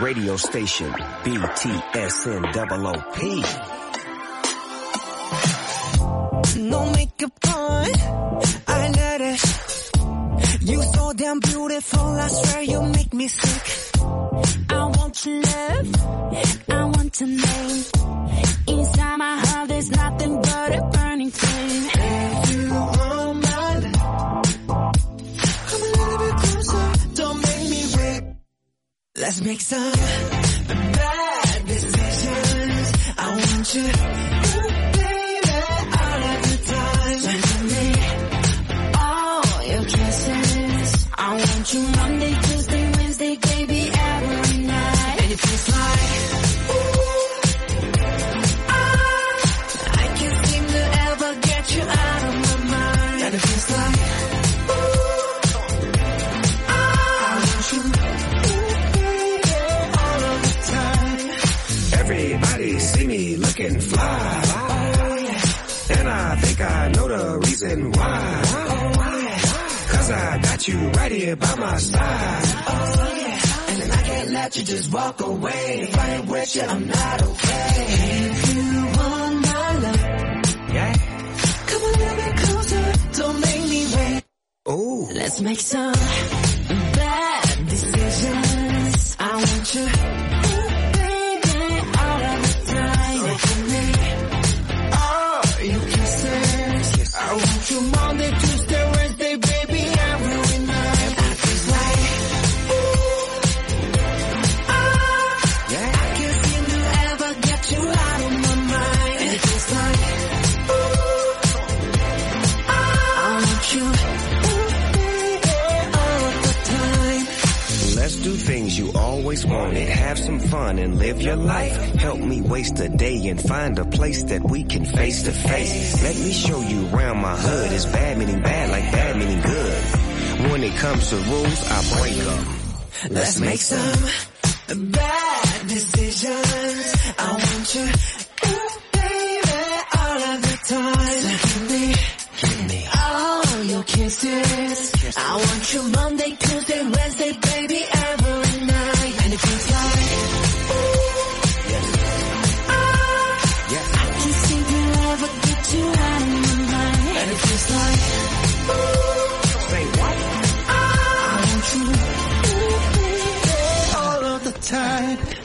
Radio station BTSN OOP. No makeup on, I notice you so damn beautiful. I swear you make me sick. I want to love, I want to name. Let's make some bad decisions. I want you, baby, all of the time. All your. I want you Monday, Tuesday, Wednesday, baby, every night. It feels like, Everybody see me looking fly. And I think I know the reason why. Cause I got you right here by my side. Oh yeah, and I can't let you just walk away. If I ain't with you, I'm not okay. If you want my love, Yeah. come a little bit closer. Don't make me wait. Ooh. Let's make some you always wanted. Have some fun and live your life. Help me waste a day and find a place that we can face to face. Let me show you around my hood. It's bad meaning bad like bad meaning good. When it comes to rules, I break them. Let's make some bad decisions. I want you, baby, all of the time. Give me, give me all your kisses. I want you Monday, Tuesday, Wednesday, baby. tide